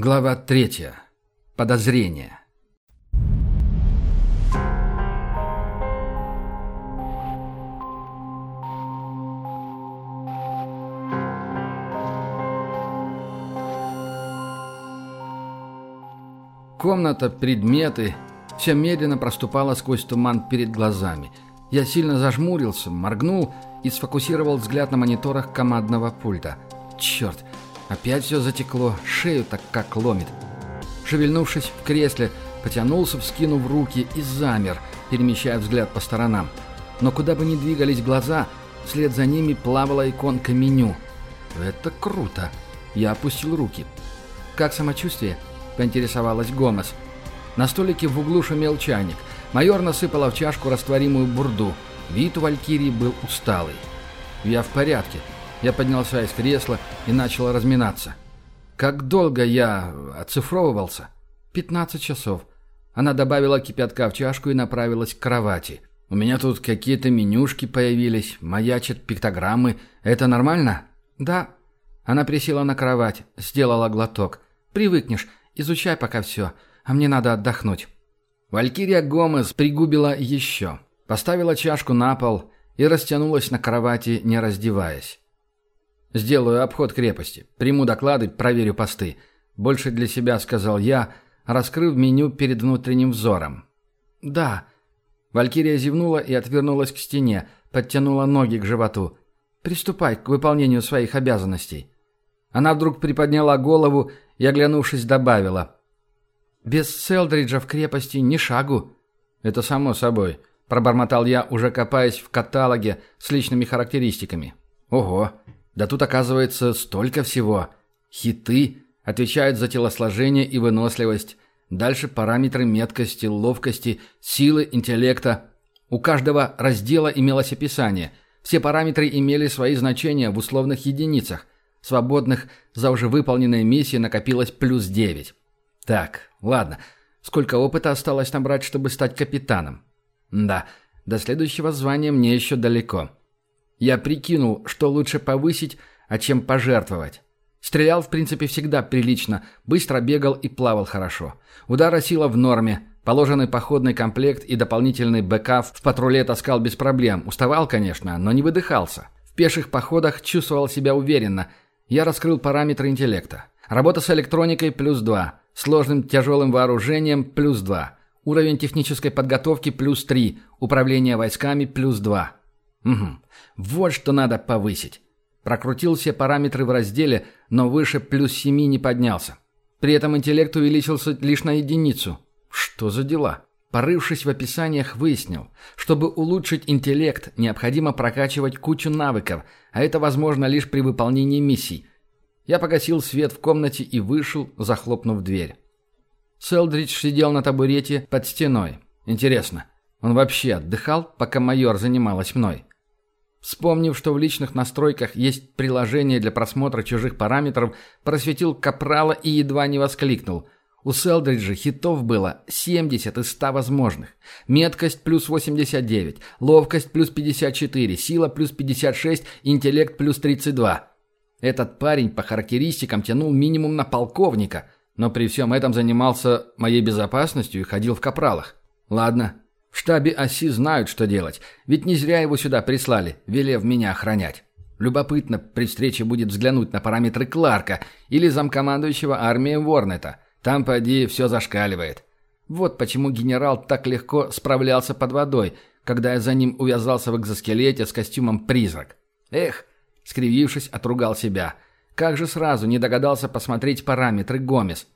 Глава третья. Подозрение. Комната, предметы – все медленно проступало сквозь туман перед глазами. Я сильно зажмурился, моргнул и сфокусировал взгляд на мониторах командного пульта. Черт, опять все затекло, шею так как ломит. Шевельнувшись в кресле, потянулся, вскинув руки и замер, перемещая взгляд по сторонам. Но куда бы ни двигались глаза, вслед за ними плавала иконка меню. «Это круто!» Я опустил руки. «Как самочувствие?» поинтересовалась Гомес. На столике в углу шумел чайник. Майор насыпала в чашку растворимую бурду. Вид у Валькирии был усталый. «Я в порядке». Я поднялся из кресла и начал разминаться. «Как долго я оцифровывался?» «Пятнадцать часов». Она добавила кипятка в чашку и направилась к кровати. «У меня тут какие-то менюшки появились, маячат пиктограммы. Это нормально?» «Да». Она присела на кровать, сделала глоток. «Привыкнешь. Изучай пока все, а мне надо отдохнуть». Валькирия Гомес пригубила еще, поставила чашку на пол и растянулась на кровати, не раздеваясь. «Сделаю обход крепости, приму доклады, проверю посты. Больше для себя», — сказал я, раскрыв меню перед внутренним взором. «Да». Валькирия зевнула и отвернулась к стене, подтянула ноги к животу. «Приступай к выполнению своих обязанностей». Она вдруг приподняла голову и, оглянувшись, добавила. «Без Селдриджа в крепости ни шагу». «Это само собой», — пробормотал я, уже копаясь в каталоге с личными характеристиками. «Ого, да тут, оказывается, столько всего. Хиты отвечают за телосложение и выносливость. Дальше параметры меткости, ловкости, силы, интеллекта. У каждого раздела имелось описание. Все параметры имели свои значения в условных единицах — Свободных за уже выполненные миссии накопилось плюс 9. Так, ладно. Сколько опыта осталось набрать, чтобы стать капитаном? Да, до следующего звания мне еще далеко. Я прикинул, что лучше повысить, а чем пожертвовать. Стрелял, в принципе, всегда прилично, быстро бегал и плавал хорошо. Удара сила в норме, положенный походный комплект и дополнительный БК в патруле таскал без проблем. Уставал, конечно, но не выдыхался. В пеших походах чувствовал себя уверенно – я раскрыл параметры интеллекта. Работа с электроникой – плюс 2. Сложным тяжелым вооружением – плюс 2. Уровень технической подготовки – плюс 3. Управление войсками – плюс 2. Угу. Вот что надо повысить. Прокрутил все параметры в разделе, но выше плюс 7 не поднялся. При этом интеллект увеличился лишь на единицу. Что за дела? Порывшись в описаниях, выяснил, чтобы улучшить интеллект, необходимо прокачивать кучу навыков, а это возможно лишь при выполнении миссий. Я погасил свет в комнате и вышел, захлопнув дверь. Селдридж сидел на табурете под стеной. Интересно, он вообще отдыхал, пока майор занималась мной? Вспомнив, что в личных настройках есть приложение для просмотра чужих параметров, просветил Капрала и едва не воскликнул – у Селдриджа хитов было 70 из 100 возможных. Меткость плюс 89, ловкость плюс 54, сила плюс 56, интеллект плюс 32. Этот парень по характеристикам тянул минимум на полковника, но при всем этом занимался моей безопасностью и ходил в капралах. Ладно, в штабе оси знают, что делать, ведь не зря его сюда прислали, велев меня охранять. Любопытно при встрече будет взглянуть на параметры Кларка или замкомандующего армии Ворнета – там, поди, все зашкаливает. Вот почему генерал так легко справлялся под водой, когда я за ним увязался в экзоскелете с костюмом «Призрак». Эх, скривившись, отругал себя. Как же сразу не догадался посмотреть параметры Гомес.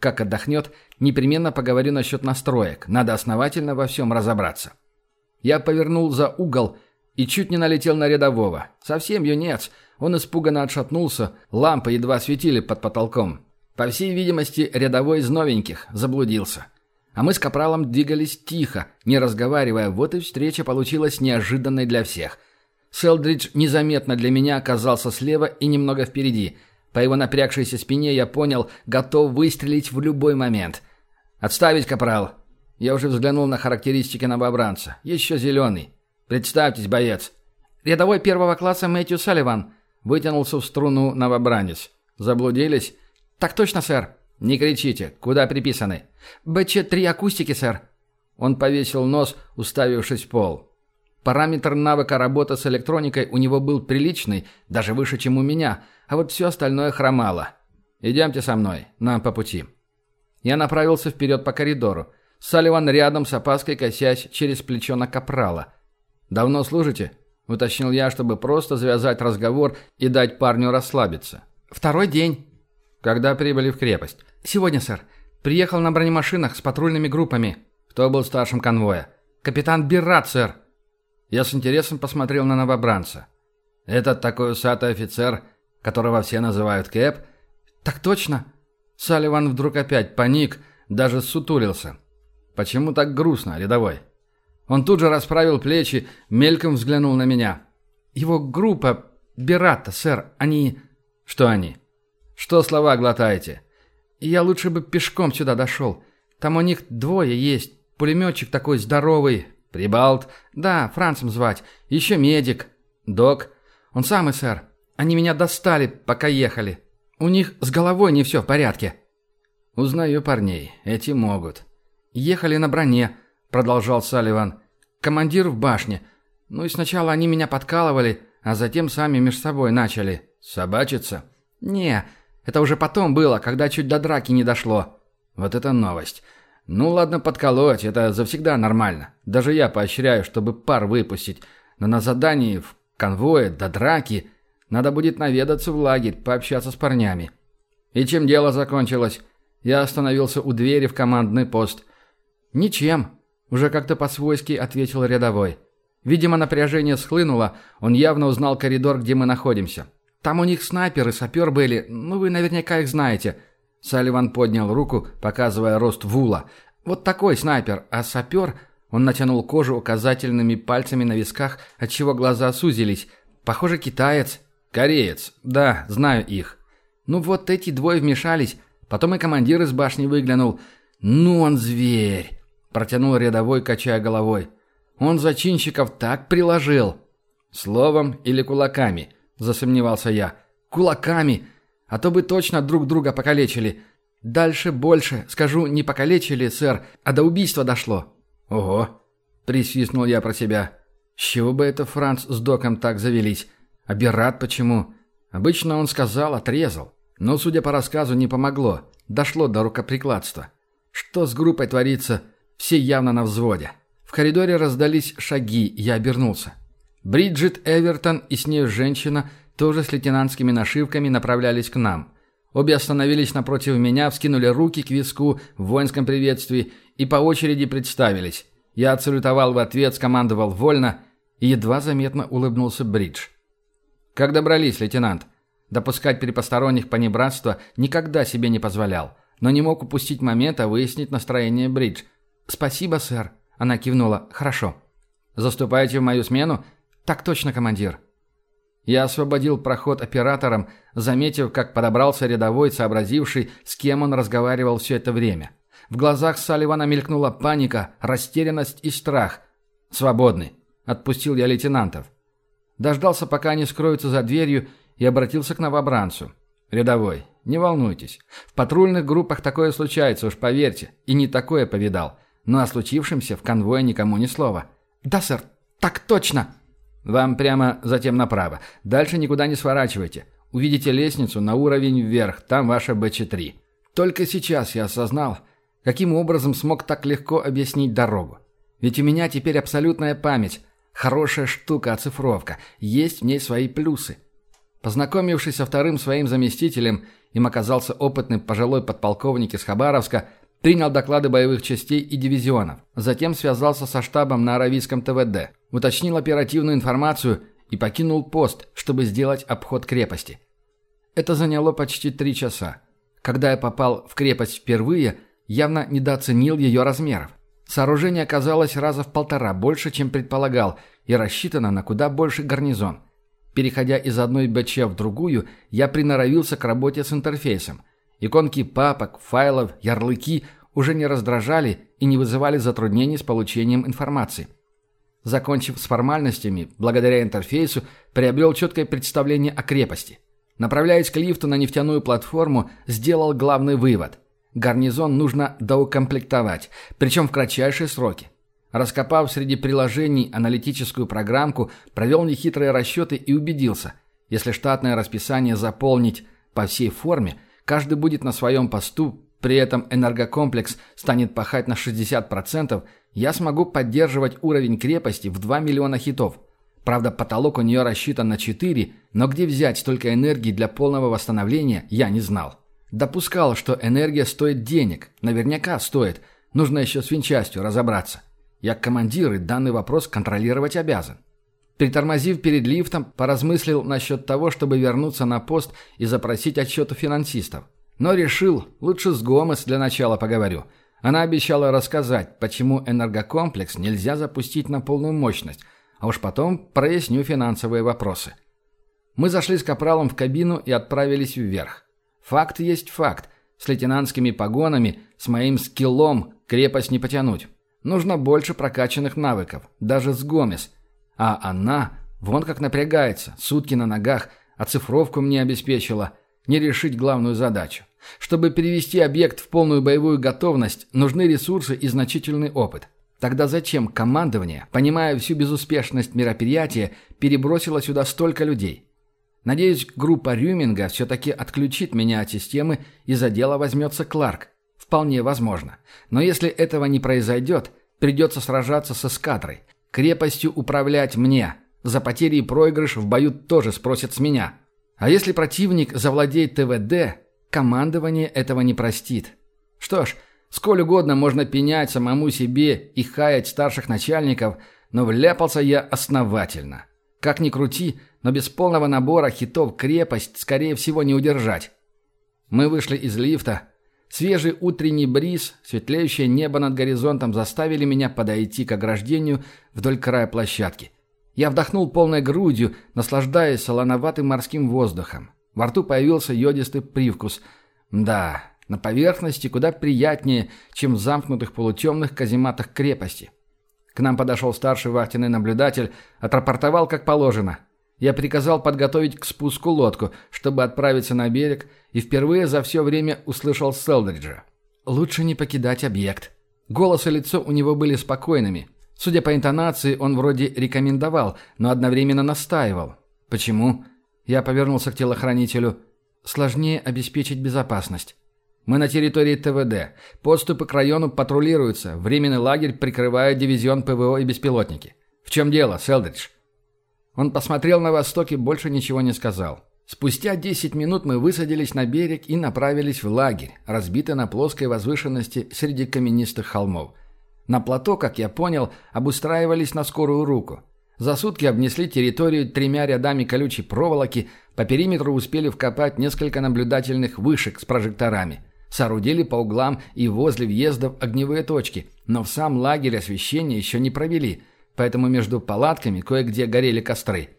Как отдохнет, непременно поговорю насчет настроек. Надо основательно во всем разобраться. Я повернул за угол и чуть не налетел на рядового. Совсем юнец. Он испуганно отшатнулся, лампы едва светили под потолком. По всей видимости, рядовой из новеньких заблудился. А мы с Капралом двигались тихо, не разговаривая, вот и встреча получилась неожиданной для всех. Селдридж незаметно для меня оказался слева и немного впереди. По его напрягшейся спине я понял, готов выстрелить в любой момент. «Отставить, Капрал!» Я уже взглянул на характеристики новобранца. Еще зеленый. «Представьтесь, боец!» «Рядовой первого класса Мэтью Салливан», — вытянулся в струну новобранец. «Заблудились?» «Так точно, сэр». «Не кричите. Куда приписаны?» «БЧ-3 акустики, сэр». Он повесил нос, уставившись в пол. Параметр навыка работы с электроникой у него был приличный, даже выше, чем у меня, а вот все остальное хромало. «Идемте со мной, нам по пути». Я направился вперед по коридору. Салливан рядом с опаской косясь через плечо на капрала. «Давно служите?» – уточнил я, чтобы просто завязать разговор и дать парню расслабиться. «Второй день». «Когда прибыли в крепость?» «Сегодня, сэр. Приехал на бронемашинах с патрульными группами». «Кто был старшим конвоя?» «Капитан Биррат, сэр». Я с интересом посмотрел на новобранца. «Этот такой усатый офицер, которого все называют Кэп?» «Так точно». Салливан вдруг опять паник, даже сутулился. «Почему так грустно, рядовой?» Он тут же расправил плечи, мельком взглянул на меня. «Его группа... Бирата, сэр, они...» «Что они?» «Что слова глотаете?» «Я лучше бы пешком сюда дошел. Там у них двое есть. Пулеметчик такой здоровый. Прибалт?» «Да, Францем звать. Еще медик». «Док?» «Он самый, сэр. Они меня достали, пока ехали. У них с головой не все в порядке». «Узнаю парней. Эти могут». «Ехали на броне», — продолжал Салливан. «Командир в башне. Ну и сначала они меня подкалывали, а затем сами между собой начали». «Собачиться?» «Не, это уже потом было, когда чуть до драки не дошло». «Вот это новость. Ну ладно, подколоть, это завсегда нормально. Даже я поощряю, чтобы пар выпустить. Но на задании, в конвое, до драки, надо будет наведаться в лагерь, пообщаться с парнями». «И чем дело закончилось?» Я остановился у двери в командный пост. «Ничем», — уже как-то по-свойски ответил рядовой. Видимо, напряжение схлынуло, он явно узнал коридор, где мы находимся. Там у них снайперы, сапер были, ну вы наверняка их знаете. Салливан поднял руку, показывая рост Вула. Вот такой снайпер, а сапер... Он натянул кожу указательными пальцами на висках, отчего глаза сузились. Похоже, китаец. Кореец. Да, знаю их. Ну вот эти двое вмешались. Потом и командир из башни выглянул. «Ну он зверь!» Протянул рядовой, качая головой. «Он зачинщиков так приложил!» «Словом или кулаками?» Засомневался я. «Кулаками! А то бы точно друг друга покалечили. Дальше больше. Скажу, не покалечили, сэр, а до убийства дошло». «Ого!» Присвистнул я про себя. «С чего бы это Франц с Доком так завелись? А почему?» Обычно он сказал, отрезал. Но, судя по рассказу, не помогло. Дошло до рукоприкладства. Что с группой творится? Все явно на взводе. В коридоре раздались шаги, я обернулся. Бриджит Эвертон и с нею женщина, тоже с лейтенантскими нашивками, направлялись к нам. Обе остановились напротив меня, вскинули руки к виску в воинском приветствии и по очереди представились. Я отсалютовал в ответ, скомандовал «вольно» и едва заметно улыбнулся Бридж. «Как добрались, лейтенант?» Допускать при посторонних понебратства никогда себе не позволял, но не мог упустить момента выяснить настроение Бридж. «Спасибо, сэр», — она кивнула. «Хорошо». «Заступаете в мою смену?» «Так точно, командир». Я освободил проход операторам, заметив, как подобрался рядовой, сообразивший, с кем он разговаривал все это время. В глазах Салливана мелькнула паника, растерянность и страх. «Свободный», — отпустил я лейтенантов. Дождался, пока они скроются за дверью, и обратился к новобранцу. «Рядовой, не волнуйтесь. В патрульных группах такое случается, уж поверьте, и не такое повидал. Но о случившемся в конвое никому ни слова». «Да, сэр, так точно!» Вам прямо затем направо. Дальше никуда не сворачивайте. Увидите лестницу на уровень вверх, там ваша БЧ-3. Только сейчас я осознал, каким образом смог так легко объяснить дорогу. Ведь у меня теперь абсолютная память. Хорошая штука оцифровка. Есть в ней свои плюсы. Познакомившись со вторым своим заместителем, им оказался опытный пожилой подполковник из Хабаровска, принял доклады боевых частей и дивизионов. Затем связался со штабом на Аравийском ТВД уточнил оперативную информацию и покинул пост, чтобы сделать обход крепости. Это заняло почти три часа. Когда я попал в крепость впервые, явно недооценил ее размеров. Сооружение оказалось раза в полтора больше, чем предполагал, и рассчитано на куда больше гарнизон. Переходя из одной БЧ в другую, я приноровился к работе с интерфейсом. Иконки папок, файлов, ярлыки уже не раздражали и не вызывали затруднений с получением информации. Закончив с формальностями, благодаря интерфейсу, приобрел четкое представление о крепости. Направляясь к лифту на нефтяную платформу, сделал главный вывод. Гарнизон нужно доукомплектовать, причем в кратчайшие сроки. Раскопав среди приложений аналитическую программку, провел нехитрые расчеты и убедился, если штатное расписание заполнить по всей форме, каждый будет на своем посту, при этом энергокомплекс станет пахать на 60%, я смогу поддерживать уровень крепости в 2 миллиона хитов. Правда, потолок у нее рассчитан на 4, но где взять столько энергии для полного восстановления, я не знал. Допускал, что энергия стоит денег. Наверняка стоит. Нужно еще с винчастью разобраться. Я командир и данный вопрос контролировать обязан. Притормозив перед лифтом, поразмыслил насчет того, чтобы вернуться на пост и запросить отчет у финансистов. Но решил, лучше с Гомес для начала поговорю. Она обещала рассказать, почему энергокомплекс нельзя запустить на полную мощность, а уж потом проясню финансовые вопросы. Мы зашли с Капралом в кабину и отправились вверх. Факт есть факт. С лейтенантскими погонами, с моим скиллом крепость не потянуть. Нужно больше прокачанных навыков, даже с Гомес. А она, вон как напрягается, сутки на ногах, оцифровку мне обеспечила, не решить главную задачу. Чтобы перевести объект в полную боевую готовность, нужны ресурсы и значительный опыт. Тогда зачем командование, понимая всю безуспешность мероприятия, перебросило сюда столько людей? Надеюсь, группа Рюминга все-таки отключит меня от системы и за дело возьмется Кларк. Вполне возможно. Но если этого не произойдет, придется сражаться с эскадрой. Крепостью управлять мне. За потери и проигрыш в бою тоже спросят с меня. А если противник завладеет ТВД, командование этого не простит. Что ж, сколь угодно можно пенять самому себе и хаять старших начальников, но вляпался я основательно. Как ни крути, но без полного набора хитов крепость, скорее всего, не удержать. Мы вышли из лифта. Свежий утренний бриз, светлеющее небо над горизонтом заставили меня подойти к ограждению вдоль края площадки. Я вдохнул полной грудью, наслаждаясь солоноватым морским воздухом. Во рту появился йодистый привкус. Да, на поверхности куда приятнее, чем в замкнутых полутемных казематах крепости. К нам подошел старший вахтенный наблюдатель, отрапортовал как положено. Я приказал подготовить к спуску лодку, чтобы отправиться на берег, и впервые за все время услышал Селдриджа. «Лучше не покидать объект». Голос и лицо у него были спокойными. Судя по интонации, он вроде рекомендовал, но одновременно настаивал. «Почему?» Я повернулся к телохранителю. «Сложнее обеспечить безопасность». «Мы на территории ТВД. Подступы к району патрулируются. Временный лагерь прикрывает дивизион ПВО и беспилотники. В чем дело, Селдридж?» Он посмотрел на восток и больше ничего не сказал. Спустя 10 минут мы высадились на берег и направились в лагерь, разбитый на плоской возвышенности среди каменистых холмов. На плато, как я понял, обустраивались на скорую руку. За сутки обнесли территорию тремя рядами колючей проволоки, по периметру успели вкопать несколько наблюдательных вышек с прожекторами. Соорудили по углам и возле въездов огневые точки, но в сам лагерь освещения еще не провели – поэтому между палатками кое-где горели костры.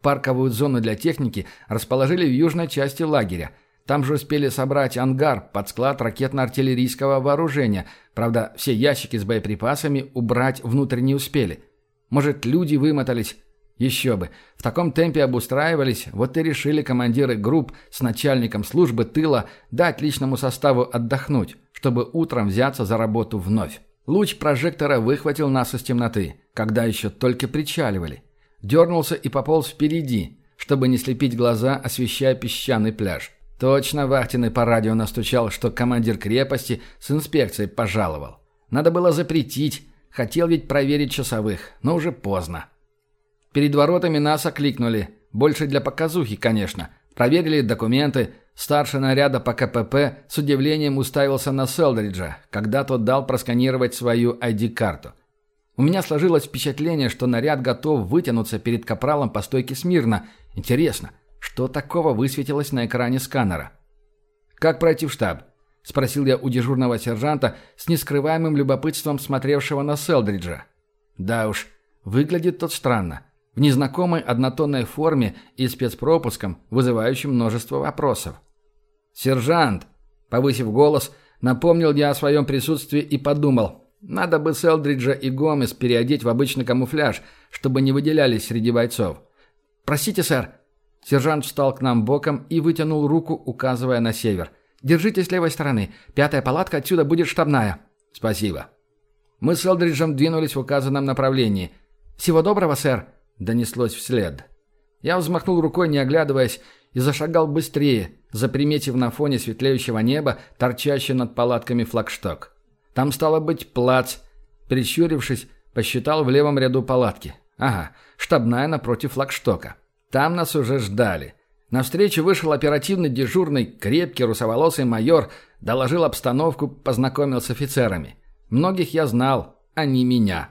Парковую зону для техники расположили в южной части лагеря. Там же успели собрать ангар под склад ракетно-артиллерийского вооружения. Правда, все ящики с боеприпасами убрать внутрь не успели. Может, люди вымотались? Еще бы. В таком темпе обустраивались, вот и решили командиры групп с начальником службы тыла дать личному составу отдохнуть, чтобы утром взяться за работу вновь. Луч прожектора выхватил нас из темноты, когда еще только причаливали. Дернулся и пополз впереди, чтобы не слепить глаза, освещая песчаный пляж. Точно Вахтенный по радио настучал, что командир крепости с инспекцией пожаловал. Надо было запретить, хотел ведь проверить часовых, но уже поздно. Перед воротами нас окликнули, больше для показухи, конечно. Проверили документы, Старший наряда по КПП с удивлением уставился на Селдриджа, когда тот дал просканировать свою ID-карту. У меня сложилось впечатление, что наряд готов вытянуться перед капралом по стойке смирно. Интересно, что такого высветилось на экране сканера? «Как пройти в штаб?» – спросил я у дежурного сержанта с нескрываемым любопытством смотревшего на Селдриджа. «Да уж, выглядит тот странно в незнакомой однотонной форме и спецпропуском, вызывающим множество вопросов. «Сержант!» – повысив голос, напомнил я о своем присутствии и подумал, надо бы Селдриджа и Гомес переодеть в обычный камуфляж, чтобы не выделялись среди бойцов. «Простите, сэр!» Сержант встал к нам боком и вытянул руку, указывая на север. Держитесь левой стороны. Пятая палатка отсюда будет штабная». «Спасибо». Мы с Элдриджем двинулись в указанном направлении. «Всего доброго, сэр», — донеслось вслед. Я взмахнул рукой, не оглядываясь, и зашагал быстрее, заприметив на фоне светлеющего неба торчащий над палатками флагшток. Там стало быть плац. Прищурившись, посчитал в левом ряду палатки. Ага, штабная напротив флагштока. Там нас уже ждали. Навстречу вышел оперативный дежурный, крепкий русоволосый майор, доложил обстановку, познакомил с офицерами. Многих я знал, а не меня.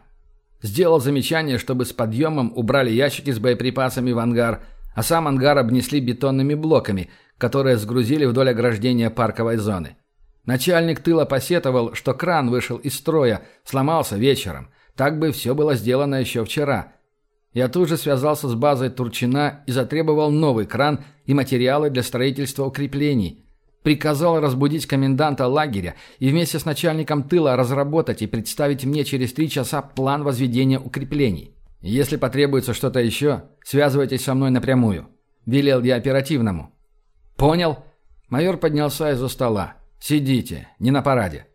Сделал замечание, чтобы с подъемом убрали ящики с боеприпасами в ангар, а сам ангар обнесли бетонными блоками, которые сгрузили вдоль ограждения парковой зоны. Начальник тыла посетовал, что кран вышел из строя, сломался вечером. Так бы все было сделано еще вчера. Я тут же связался с базой Турчина и затребовал новый кран и материалы для строительства укреплений. Приказал разбудить коменданта лагеря и вместе с начальником тыла разработать и представить мне через три часа план возведения укреплений. Если потребуется что-то еще, связывайтесь со мной напрямую. Велел я оперативному. Понял? Майор поднялся из-за стола. Сидите, не на параде.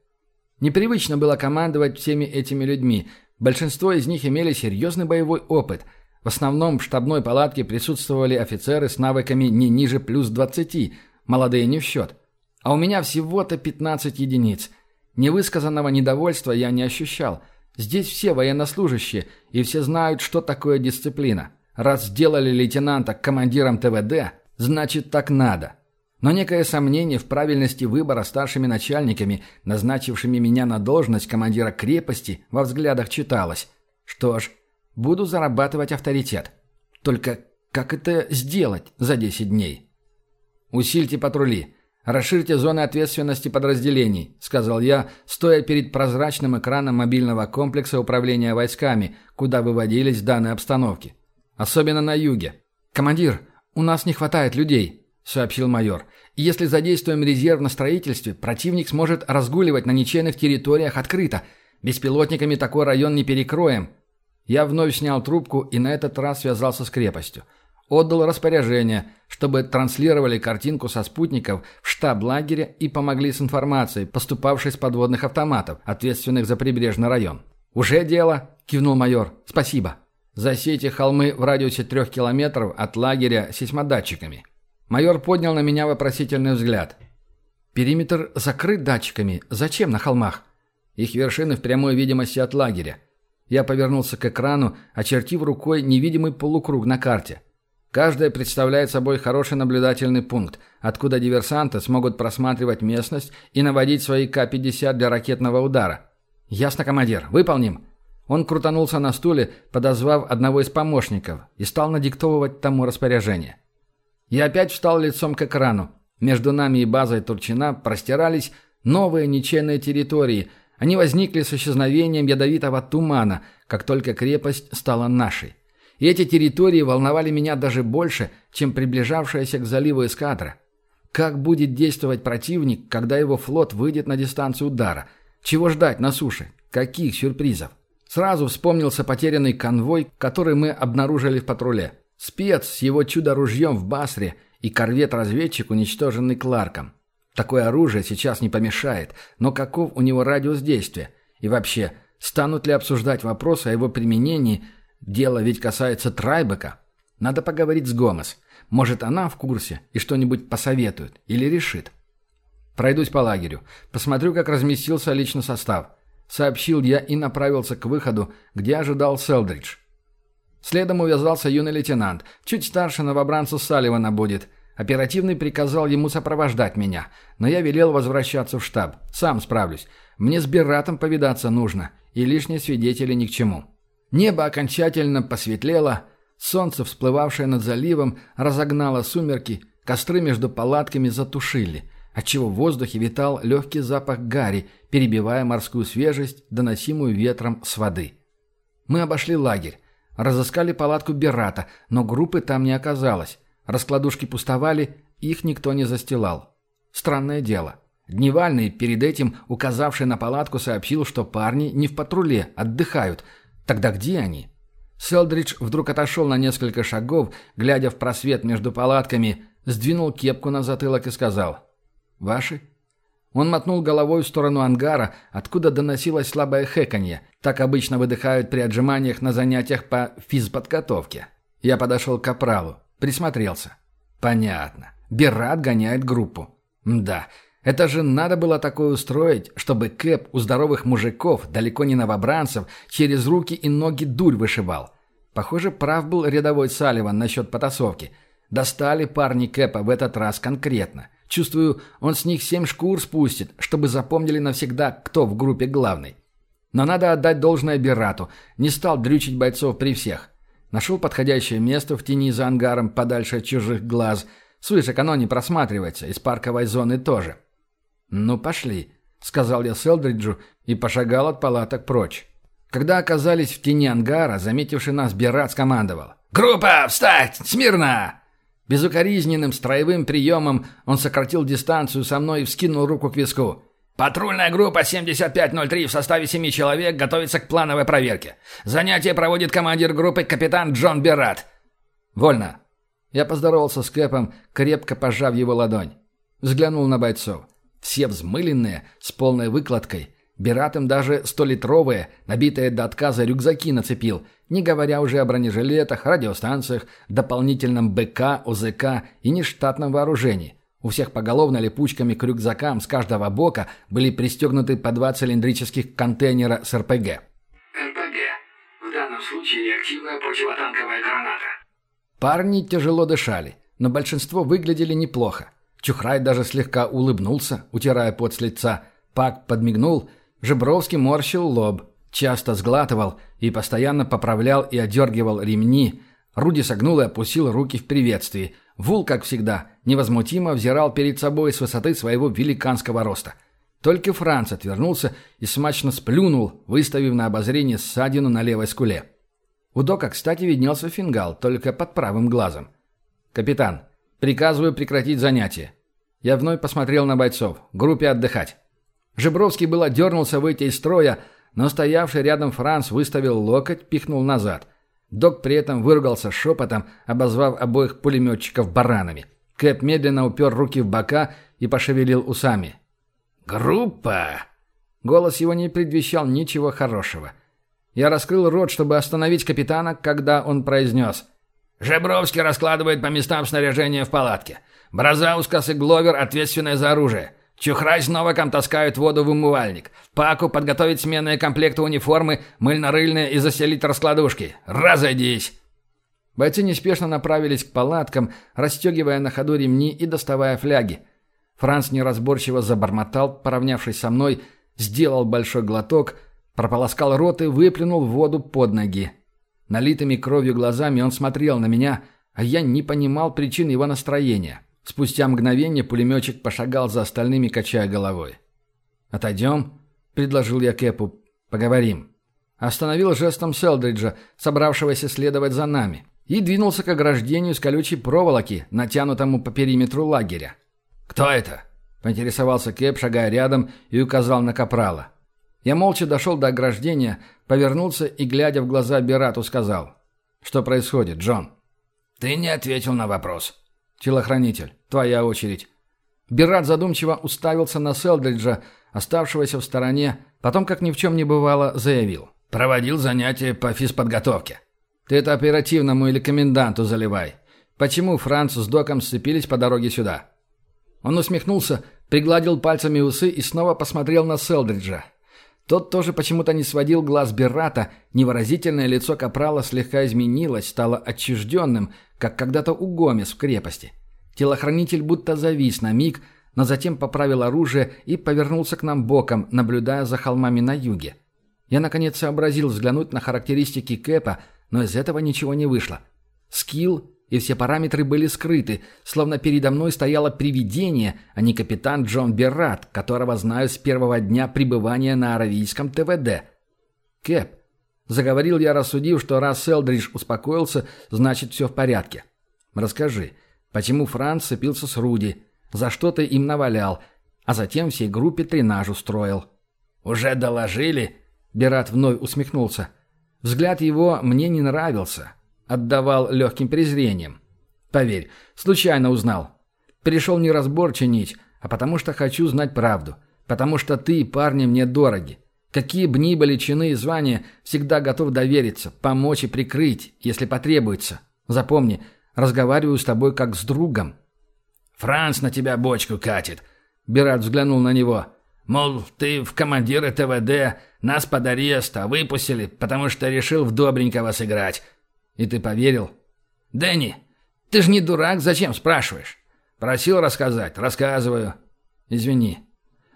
Непривычно было командовать всеми этими людьми, Большинство из них имели серьезный боевой опыт. В основном в штабной палатке присутствовали офицеры с навыками не ниже плюс 20, молодые не в счет. А у меня всего-то 15 единиц. Невысказанного недовольства я не ощущал. Здесь все военнослужащие, и все знают, что такое дисциплина. Раз сделали лейтенанта командиром ТВД, значит так надо. Но некое сомнение в правильности выбора старшими начальниками, назначившими меня на должность командира крепости, во взглядах читалось. Что ж, буду зарабатывать авторитет. Только как это сделать за 10 дней? «Усильте патрули. Расширьте зоны ответственности подразделений», — сказал я, стоя перед прозрачным экраном мобильного комплекса управления войсками, куда выводились данные обстановки. Особенно на юге. «Командир, у нас не хватает людей», сообщил майор. «Если задействуем резерв на строительстве, противник сможет разгуливать на ничейных территориях открыто. Беспилотниками такой район не перекроем». Я вновь снял трубку и на этот раз связался с крепостью. Отдал распоряжение, чтобы транслировали картинку со спутников в штаб лагеря и помогли с информацией, поступавшей с подводных автоматов, ответственных за прибрежный район. «Уже дело», – кивнул майор. «Спасибо». Засейте холмы в радиусе трех километров от лагеря сейсмодатчиками. Майор поднял на меня вопросительный взгляд. «Периметр закрыт датчиками. Зачем на холмах?» «Их вершины в прямой видимости от лагеря». Я повернулся к экрану, очертив рукой невидимый полукруг на карте. Каждая представляет собой хороший наблюдательный пункт, откуда диверсанты смогут просматривать местность и наводить свои К-50 для ракетного удара. «Ясно, командир. Выполним». Он крутанулся на стуле, подозвав одного из помощников, и стал надиктовывать тому распоряжение. Я опять встал лицом к экрану. Между нами и базой Турчина простирались новые ничейные территории. Они возникли с исчезновением ядовитого тумана, как только крепость стала нашей. И эти территории волновали меня даже больше, чем приближавшаяся к заливу эскадра. Как будет действовать противник, когда его флот выйдет на дистанцию удара? Чего ждать на суше? Каких сюрпризов? Сразу вспомнился потерянный конвой, который мы обнаружили в патруле. Спец с его чудо-ружьем в Басре и корвет-разведчик, уничтоженный Кларком. Такое оружие сейчас не помешает, но каков у него радиус действия? И вообще, станут ли обсуждать вопрос о его применении? Дело ведь касается Трайбека. Надо поговорить с Гомес. Может, она в курсе и что-нибудь посоветует или решит. Пройдусь по лагерю. Посмотрю, как разместился личный состав. Сообщил я и направился к выходу, где ожидал Селдридж. Следом увязался юный лейтенант. Чуть старше новобранца Салливана будет. Оперативный приказал ему сопровождать меня, но я велел возвращаться в штаб. Сам справлюсь. Мне с Берратом повидаться нужно, и лишние свидетели ни к чему. Небо окончательно посветлело, солнце, всплывавшее над заливом, разогнало сумерки, костры между палатками затушили, отчего в воздухе витал легкий запах гари, перебивая морскую свежесть, доносимую ветром с воды. Мы обошли лагерь. Разыскали палатку Беррата, но группы там не оказалось. Раскладушки пустовали, их никто не застилал. Странное дело. Дневальный, перед этим указавший на палатку, сообщил, что парни не в патруле, отдыхают. Тогда где они? Селдридж вдруг отошел на несколько шагов, глядя в просвет между палатками, сдвинул кепку на затылок и сказал. Ваши?» Он мотнул головой в сторону ангара, откуда доносилось слабое хэканье. Так обычно выдыхают при отжиманиях на занятиях по физподготовке. Я подошел к капралу, присмотрелся. «Понятно. Берат гоняет группу. Да, это же надо было такое устроить, чтобы Кэп у здоровых мужиков, далеко не новобранцев, через руки и ноги дурь вышибал. Похоже, прав был рядовой Салливан насчет потасовки. Достали парни Кэпа в этот раз конкретно. Чувствую, он с них семь шкур спустит, чтобы запомнили навсегда, кто в группе главный. Но надо отдать должное Берату. Не стал дрючить бойцов при всех. Нашел подходящее место в тени за ангаром, подальше от чужих глаз. С вышек оно не просматривается, из парковой зоны тоже. «Ну, пошли», — сказал я Селдриджу и пошагал от палаток прочь. Когда оказались в тени ангара, заметивший нас Берат скомандовал. «Группа, встать! Смирно!» Безукоризненным строевым приемом он сократил дистанцию со мной и вскинул руку к виску. «Патрульная группа 7503 в составе семи человек готовится к плановой проверке. Занятие проводит командир группы капитан Джон Берат». «Вольно». Я поздоровался с Кэпом, крепко пожав его ладонь. Взглянул на бойцов. Все взмыленные, с полной выкладкой. Берат им даже столитровые, набитые до отказа рюкзаки нацепил, не говоря уже о бронежилетах, радиостанциях, дополнительном БК, ОЗК и нештатном вооружении. У всех поголовно липучками к рюкзакам с каждого бока были пристегнуты по два цилиндрических контейнера с РПГ. РПГ. В данном случае реактивная противотанковая граната. Парни тяжело дышали, но большинство выглядели неплохо. Чухрай даже слегка улыбнулся, утирая пот с лица. Пак подмигнул, Жебровский морщил лоб, часто сглатывал и постоянно поправлял и одергивал ремни. Руди согнул и опустил руки в приветствии. Вул, как всегда, невозмутимо взирал перед собой с высоты своего великанского роста. Только Франц отвернулся и смачно сплюнул, выставив на обозрение ссадину на левой скуле. У Дока, кстати, виднелся фингал, только под правым глазом. «Капитан, приказываю прекратить занятие». Я вновь посмотрел на бойцов. Группе отдыхать. Жебровский было дернулся выйти из строя, но стоявший рядом Франц выставил локоть, пихнул назад. Док при этом выругался шепотом, обозвав обоих пулеметчиков баранами. Кэп медленно упер руки в бока и пошевелил усами. «Группа!» Голос его не предвещал ничего хорошего. Я раскрыл рот, чтобы остановить капитана, когда он произнес. «Жебровский раскладывает по местам снаряжения в палатке. Бразаускас и Гловер ответственны за оружие. Чухрай с Новаком таскают воду в умывальник. Паку подготовить сменные комплекты униформы, мыльно-рыльные и заселить раскладушки. Разойдись!» Бойцы неспешно направились к палаткам, расстегивая на ходу ремни и доставая фляги. Франц неразборчиво забормотал, поравнявшись со мной, сделал большой глоток, прополоскал рот и выплюнул воду под ноги. Налитыми кровью глазами он смотрел на меня, а я не понимал причин его настроения. Спустя мгновение пулеметчик пошагал за остальными, качая головой. «Отойдем?» — предложил я Кэпу. «Поговорим». Остановил жестом Селдриджа, собравшегося следовать за нами, и двинулся к ограждению с колючей проволоки, натянутому по периметру лагеря. «Кто это?» — поинтересовался Кэп, шагая рядом, и указал на Капрала. Я молча дошел до ограждения, повернулся и, глядя в глаза Бирату, сказал. «Что происходит, Джон?» «Ты не ответил на вопрос», «Телохранитель, твоя очередь». Бират задумчиво уставился на Селдриджа, оставшегося в стороне, потом, как ни в чем не бывало, заявил. «Проводил занятия по физподготовке». «Ты это оперативному или коменданту заливай. Почему Франц с Доком сцепились по дороге сюда?» Он усмехнулся, пригладил пальцами усы и снова посмотрел на Селдриджа. Тот тоже почему-то не сводил глаз Беррата, невыразительное лицо Капрала слегка изменилось, стало отчужденным, как когда-то у Гомес в крепости. Телохранитель будто завис на миг, но затем поправил оружие и повернулся к нам боком, наблюдая за холмами на юге. Я, наконец, сообразил взглянуть на характеристики Кэпа, но из этого ничего не вышло. Скилл и все параметры были скрыты, словно передо мной стояло привидение, а не капитан Джон Беррат, которого знаю с первого дня пребывания на аравийском ТВД. «Кэп», — заговорил я, рассудив, что раз Селдридж успокоился, значит все в порядке. «Расскажи, почему Франц сцепился с Руди, за что ты им навалял, а затем всей группе тренаж устроил?» «Уже доложили?» — Берат вновь усмехнулся. Взгляд его мне не нравился отдавал легким презрением. Поверь, случайно узнал. Пришел не разбор чинить, а потому что хочу знать правду. Потому что ты, парни, мне дороги. Какие бы ни были чины и звания, всегда готов довериться, помочь и прикрыть, если потребуется. Запомни, разговариваю с тобой как с другом». «Франц на тебя бочку катит», — Бират взглянул на него. «Мол, ты в командиры ТВД, нас под арест, а выпустили, потому что решил в добренького сыграть». «И ты поверил?» «Дэнни, ты же не дурак, зачем спрашиваешь?» «Просил рассказать, рассказываю». «Извини».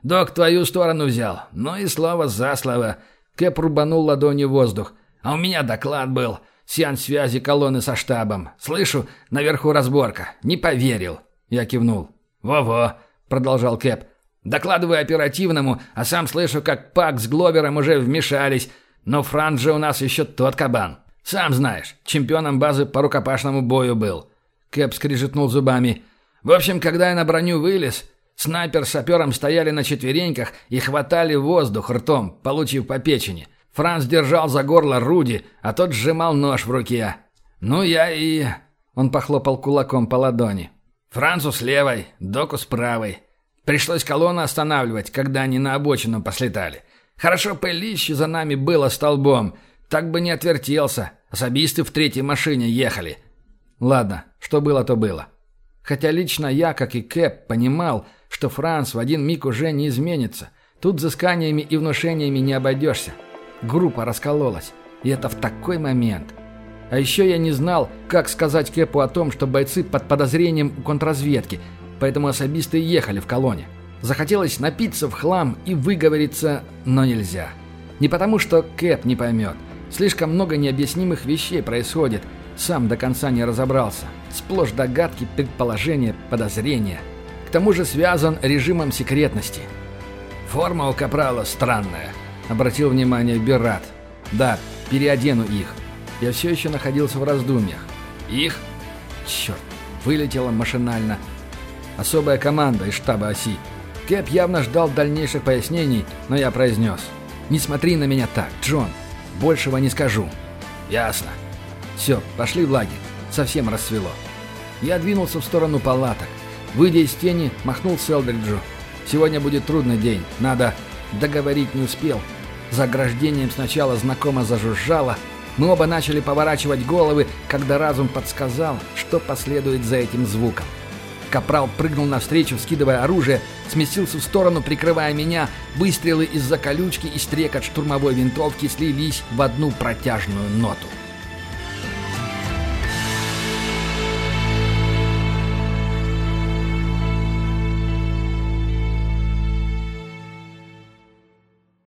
«Док твою сторону взял, ну и слово за слово». Кэп рубанул ладонью воздух. «А у меня доклад был. Сеанс связи колонны со штабом. Слышу, наверху разборка. Не поверил». Я кивнул. «Во-во», — продолжал Кэп. «Докладываю оперативному, а сам слышу, как Пак с Гловером уже вмешались. Но Франц же у нас еще тот кабан. Сам знаешь, чемпионом базы по рукопашному бою был». Кэп скрижетнул зубами. «В общем, когда я на броню вылез, снайпер с сапером стояли на четвереньках и хватали воздух ртом, получив по печени. Франц держал за горло Руди, а тот сжимал нож в руке. Ну, я и...» Он похлопал кулаком по ладони. «Францу с левой, Доку с правой. Пришлось колонну останавливать, когда они на обочину послетали. Хорошо пылище за нами было столбом. Так бы не отвертелся. Особисты в третьей машине ехали. Ладно, что было, то было. Хотя лично я, как и Кэп, понимал, что Франц в один миг уже не изменится. Тут взысканиями и внушениями не обойдешься. Группа раскололась. И это в такой момент. А еще я не знал, как сказать Кэпу о том, что бойцы под подозрением у контрразведки, поэтому особисты ехали в колонне. Захотелось напиться в хлам и выговориться, но нельзя. Не потому, что Кэп не поймет. Слишком много необъяснимых вещей происходит – сам до конца не разобрался. Сплошь догадки, предположения, подозрения. К тому же связан режимом секретности. «Форма у Капрала странная», — обратил внимание Берат. «Да, переодену их». Я все еще находился в раздумьях. «Их?» «Черт, вылетело машинально». Особая команда из штаба оси. Кэп явно ждал дальнейших пояснений, но я произнес. «Не смотри на меня так, Джон. Большего не скажу». «Ясно. Все, пошли в лагерь. Совсем рассвело. Я двинулся в сторону палаток. Выйдя из тени, махнул Селдриджу. Сегодня будет трудный день. Надо... Договорить не успел. За ограждением сначала знакомо зажужжало. Мы оба начали поворачивать головы, когда разум подсказал, что последует за этим звуком. Капрал прыгнул навстречу, скидывая оружие, сместился в сторону, прикрывая меня. Выстрелы из-за колючки и стрекот штурмовой винтовки слились в одну протяжную ноту.